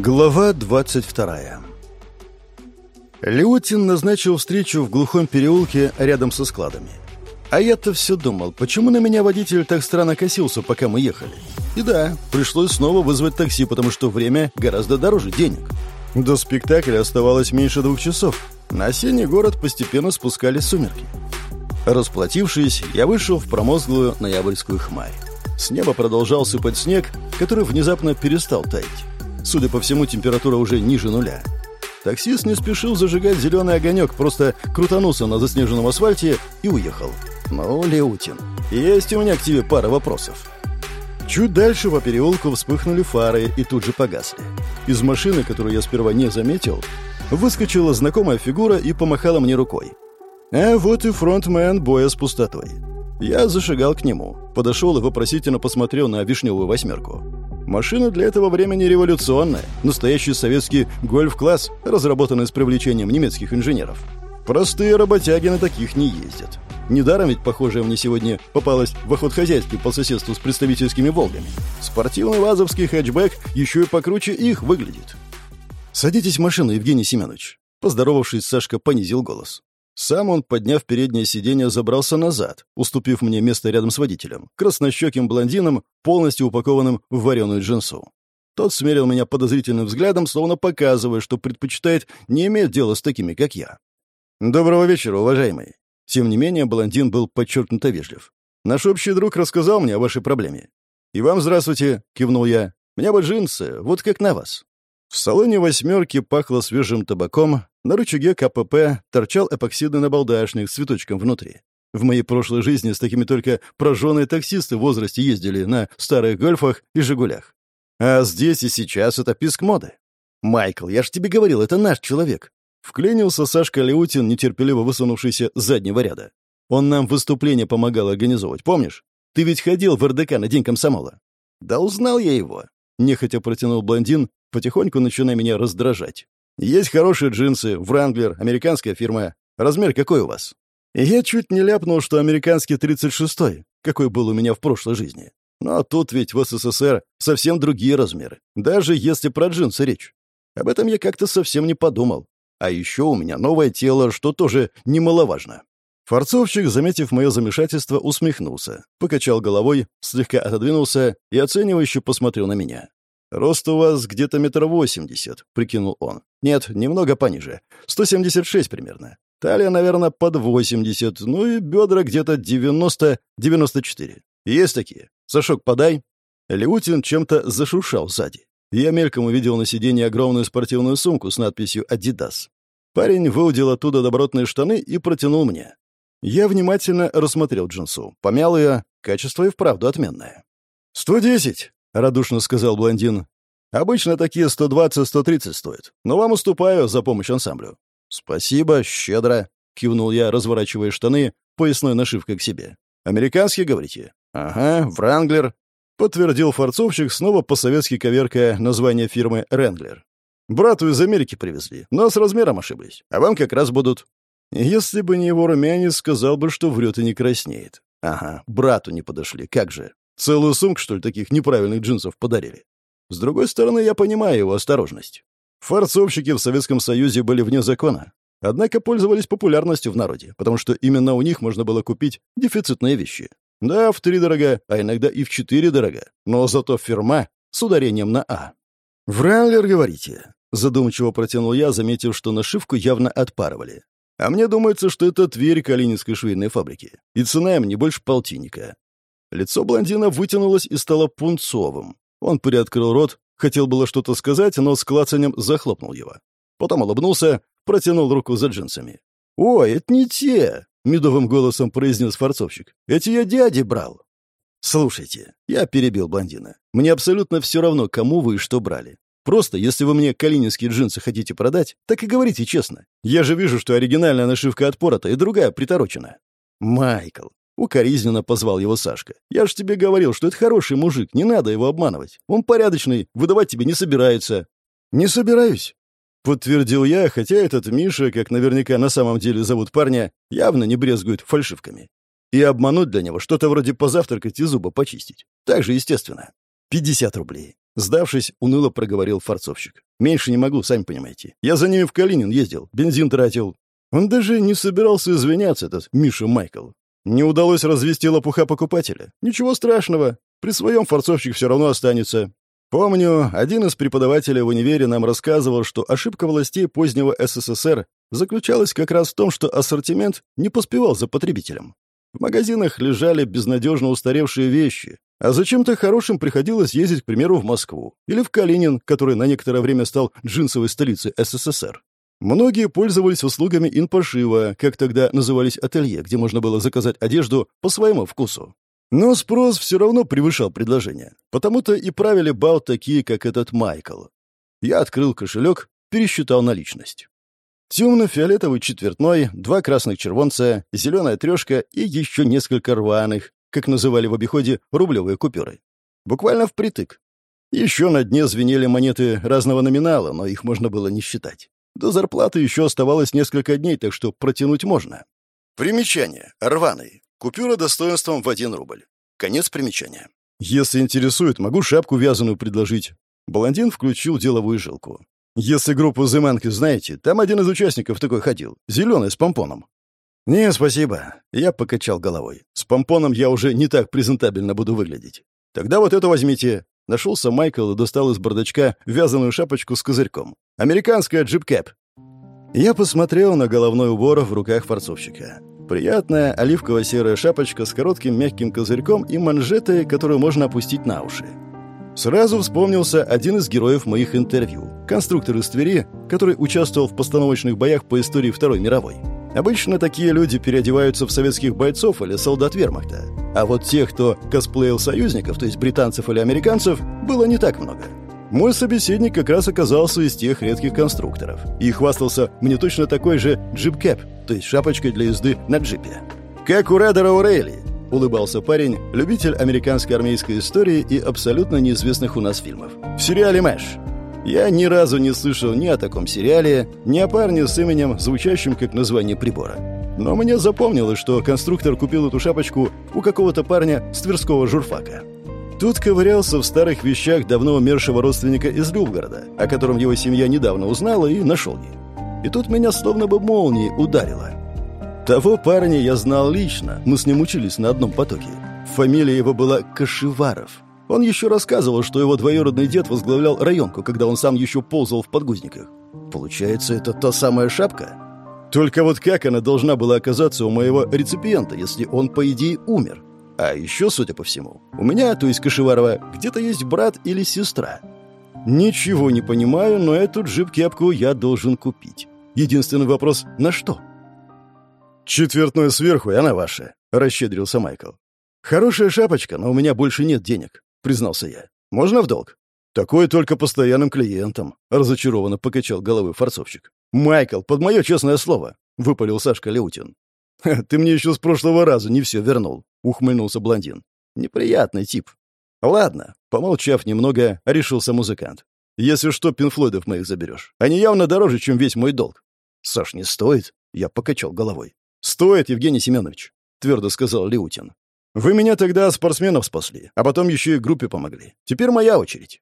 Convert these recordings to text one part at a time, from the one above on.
Глава 22 Леутин назначил встречу в глухом переулке рядом со складами. А я-то все думал, почему на меня водитель так странно косился, пока мы ехали. И да, пришлось снова вызвать такси, потому что время гораздо дороже денег. До спектакля оставалось меньше двух часов. На осенний город постепенно спускались сумерки. Расплатившись, я вышел в промозглую ноябрьскую хмарь. С неба продолжал сыпать снег, который внезапно перестал таять. Судя по всему, температура уже ниже нуля. Таксист не спешил зажигать зеленый огонек, просто крутанулся на заснеженном асфальте и уехал. «Ну, Леутин, есть у меня к тебе пара вопросов». Чуть дальше по переулку вспыхнули фары и тут же погасли. Из машины, которую я сперва не заметил, выскочила знакомая фигура и помахала мне рукой. А вот и фронтмен боя с пустотой. Я зашагал к нему, подошел и вопросительно посмотрел на вишневую восьмерку. Машина для этого времени революционная, настоящий советский гольф-класс, разработанный с привлечением немецких инженеров. Простые работяги на таких не ездят. Недаром ведь похожая мне сегодня попалась в охотхозяйстве по соседству с представительскими «Волгами». Спортивный вазовский хэтчбэк еще и покруче их выглядит. «Садитесь в машину, Евгений Семенович». Поздоровавшись, Сашка понизил голос. Сам он, подняв переднее сиденье, забрался назад, уступив мне место рядом с водителем, краснощеким блондином, полностью упакованным в вареную джинсу. Тот смерил меня подозрительным взглядом, словно показывая, что предпочитает не иметь дела с такими, как я. «Доброго вечера, уважаемый». Тем не менее, блондин был подчеркнуто вежлив. «Наш общий друг рассказал мне о вашей проблеме». «И вам здравствуйте», — кивнул я. «Меня бы джинсы, вот как на вас». В салоне «восьмерки» пахло свежим табаком, на рычаге КПП торчал эпоксидный набалдашник с цветочком внутри. В моей прошлой жизни с такими только прожженные таксисты в возрасте ездили на старых гольфах и «Жигулях». А здесь и сейчас это писк моды. «Майкл, я ж тебе говорил, это наш человек». Вклинился Сашка Леутин, нетерпеливо высунувшийся с заднего ряда. Он нам выступление помогал организовывать, помнишь? Ты ведь ходил в РДК на День комсомола. Да узнал я его. Нехотя протянул блондин, потихоньку начиная меня раздражать. Есть хорошие джинсы, Вранглер, американская фирма. Размер какой у вас? Я чуть не ляпнул, что американский 36-й, какой был у меня в прошлой жизни. Но тут ведь в СССР совсем другие размеры, даже если про джинсы речь. Об этом я как-то совсем не подумал. А еще у меня новое тело, что тоже немаловажно. Форцовщик, заметив мое замешательство, усмехнулся, покачал головой, слегка отодвинулся и оценивающе посмотрел на меня. «Рост у вас где-то метр восемьдесят», — прикинул он. «Нет, немного пониже. Сто семьдесят шесть примерно. Талия, наверное, под восемьдесят, ну и бедра где-то девяносто-девяносто четыре. Есть такие? Сашок, подай». Леутин чем-то зашуршал сзади. Я мельком увидел на сиденье огромную спортивную сумку с надписью «Адидас». Парень выудил оттуда добротные штаны и протянул мне. Я внимательно рассмотрел джинсу, помял ее, качество и вправду отменное. «Сто десять!» — радушно сказал блондин. «Обычно такие 120-130 стоят, но вам уступаю за помощь ансамблю». «Спасибо, щедро», — кивнул я, разворачивая штаны, поясной нашивкой к себе. «Американские, говорите?» «Ага, Вранглер», — подтвердил форцовщик, снова по-советски коверкая название фирмы «Ренглер». «Брату из Америки привезли, но с размером ошиблись, а вам как раз будут». Если бы не его румянец, сказал бы, что врет и не краснеет. Ага, брату не подошли, как же. Целую сумку, что ли, таких неправильных джинсов подарили? С другой стороны, я понимаю его осторожность. Фарцовщики в Советском Союзе были вне закона, однако пользовались популярностью в народе, потому что именно у них можно было купить дефицитные вещи. Да, в три дорога, а иногда и в четыре дорога, но зато фирма с ударением на «А». «Вранлер, говорите?» — задумчиво протянул я, заметив, что нашивку явно отпарывали. «А мне думается, что это Тверь Калининской швейной фабрики, и цена им не больше полтинника. Лицо блондина вытянулось и стало пунцовым. Он приоткрыл рот, хотел было что-то сказать, но с клацанием захлопнул его. Потом улыбнулся, протянул руку за джинсами. «Ой, это не те!» — медовым голосом произнес форцовщик. «Эти я дяди брал». «Слушайте, я перебил блондина. Мне абсолютно все равно, кому вы и что брали. Просто, если вы мне калининские джинсы хотите продать, так и говорите честно. Я же вижу, что оригинальная нашивка отпорота и другая приторочена». «Майкл, Укоризненно позвал его Сашка. «Я ж тебе говорил, что это хороший мужик, не надо его обманывать. Он порядочный, выдавать тебе не собирается». «Не собираюсь», — подтвердил я, хотя этот Миша, как наверняка на самом деле зовут парня, явно не брезгует фальшивками. И обмануть для него что-то вроде позавтракать и зубы почистить. Так же естественно. «Пятьдесят рублей», — сдавшись, уныло проговорил форцовщик. Меньше не могу, сами понимаете. Я за ними в Калинин ездил, бензин тратил. Он даже не собирался извиняться, этот Миша Майкл. Не удалось развести лопуха покупателя. Ничего страшного. При своем форцовщик все равно останется. Помню, один из преподавателей в универе нам рассказывал, что ошибка властей позднего СССР заключалась как раз в том, что ассортимент не поспевал за потребителем. В магазинах лежали безнадежно устаревшие вещи, а зачем-то хорошим приходилось ездить, к примеру, в Москву или в Калинин, который на некоторое время стал джинсовой столицей СССР. Многие пользовались услугами инпошива, как тогда назывались ателье, где можно было заказать одежду по своему вкусу. Но спрос все равно превышал предложение. Потому-то и правили бал такие, как этот Майкл. Я открыл кошелек, пересчитал наличность. Темно-фиолетовый четвертной, два красных червонца, зеленая трешка и еще несколько рваных, как называли в обиходе, рублевые купюры. Буквально впритык. Еще на дне звенели монеты разного номинала, но их можно было не считать. До зарплаты еще оставалось несколько дней, так что протянуть можно. Примечание. Рваный. Купюра достоинством в один рубль. Конец примечания. Если интересует, могу шапку вязаную предложить. Блондин включил деловую жилку. Если группу «Зыманки» знаете, там один из участников такой ходил. Зеленый, с помпоном. «Не, спасибо». Я покачал головой. «С помпоном я уже не так презентабельно буду выглядеть. Тогда вот это возьмите». Нашелся Майкл и достал из бардачка вязаную шапочку с козырьком. «Американская джип-кэп». Я посмотрел на головной убор в руках форцовщика. Приятная оливково-серая шапочка с коротким мягким козырьком и манжетой, которую можно опустить на уши. Сразу вспомнился один из героев моих интервью. Конструктор из Твери, который участвовал в постановочных боях по истории Второй мировой. Обычно такие люди переодеваются в советских бойцов или солдат вермахта. А вот тех, кто косплеил союзников, то есть британцев или американцев, было не так много. Мой собеседник как раз оказался из тех редких конструкторов и хвастался мне точно такой же джип-кэп, то есть шапочкой для езды на джипе. «Как у Редера Урейли», — улыбался парень, любитель американской армейской истории и абсолютно неизвестных у нас фильмов. «В сериале «Мэш». Я ни разу не слышал ни о таком сериале, ни о парне с именем, звучащим как название прибора. Но мне запомнилось, что конструктор купил эту шапочку у какого-то парня с Тверского журфака. Тут ковырялся в старых вещах давно умершего родственника из Любгорода, о котором его семья недавно узнала и нашел ее. И тут меня словно бы молнией ударило. Того парня я знал лично, мы с ним учились на одном потоке. Фамилия его была Кашеваров. Он еще рассказывал, что его двоюродный дед возглавлял районку, когда он сам еще ползал в подгузниках. Получается, это та самая шапка? Только вот как она должна была оказаться у моего реципиента, если он, по идее, умер? А еще, судя по всему, у меня, то есть Кашеварова, где-то есть брат или сестра. Ничего не понимаю, но эту джип-кепку я должен купить. Единственный вопрос — на что? Четвертную сверху, и она ваша, — расщедрился Майкл. Хорошая шапочка, но у меня больше нет денег, — признался я. Можно в долг? Такое только постоянным клиентам, — разочарованно покачал головой форцовщик. Майкл, под мое честное слово, — выпалил Сашка Леутин. «Ты мне еще с прошлого раза не все вернул», — ухмыльнулся блондин. «Неприятный тип». «Ладно», — помолчав немного, решился музыкант. «Если что, пинфлойдов моих заберешь. Они явно дороже, чем весь мой долг». «Саш, не стоит?» — я покачал головой. «Стоит, Евгений Семенович», — твердо сказал Леутин. «Вы меня тогда спортсменов спасли, а потом еще и группе помогли. Теперь моя очередь».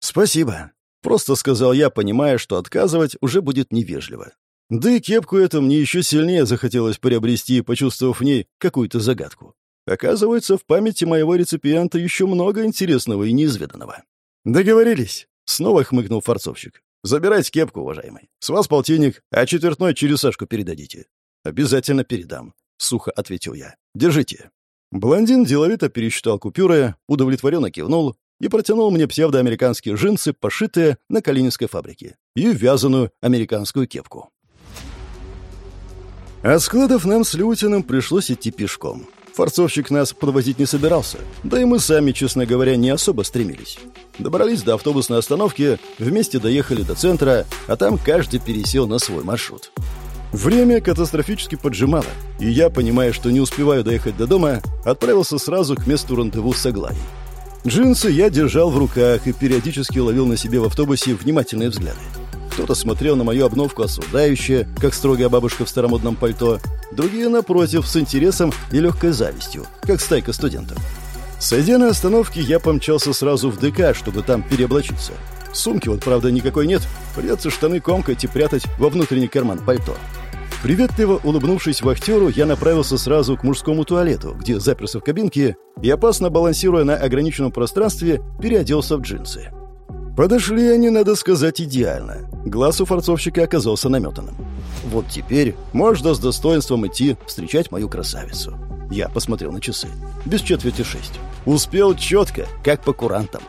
«Спасибо», — просто сказал я, понимая, что отказывать уже будет невежливо. Да и кепку эту мне еще сильнее захотелось приобрести, почувствовав в ней какую-то загадку. Оказывается, в памяти моего реципиента еще много интересного и неизведанного. «Договорились», — снова хмыкнул форцовщик. «Забирайте кепку, уважаемый. С вас полтинник, а четвертной через Сашку передадите». «Обязательно передам», — сухо ответил я. «Держите». Блондин деловито пересчитал купюры, удовлетворенно кивнул и протянул мне псевдоамериканские джинсы, пошитые на Калининской фабрике, и вязаную американскую кепку. От складов нам с Лютиным пришлось идти пешком. Форцовщик нас подвозить не собирался, да и мы сами, честно говоря, не особо стремились. Добрались до автобусной остановки, вместе доехали до центра, а там каждый пересел на свой маршрут. Время катастрофически поджимало, и я, понимая, что не успеваю доехать до дома, отправился сразу к месту рандеву с Аглаей. Джинсы я держал в руках и периодически ловил на себе в автобусе внимательные взгляды. Кто-то смотрел на мою обновку осуждающе, как строгая бабушка в старомодном пальто, другие, напротив, с интересом и легкой завистью, как стайка студентов. Сойдя на остановке, я помчался сразу в ДК, чтобы там переоблачиться. Сумки вот, правда, никакой нет. Придется штаны комкать и прятать во внутренний карман пальто. Приветливо улыбнувшись вахтеру, я направился сразу к мужскому туалету, где заперся в кабинке и, опасно балансируя на ограниченном пространстве, переоделся в джинсы. Подошли они, надо сказать, идеально. Глаз у форцовщика оказался наметанным. Вот теперь можно с достоинством идти встречать мою красавицу. Я посмотрел на часы. Без четверти шесть. Успел четко, как по курантам.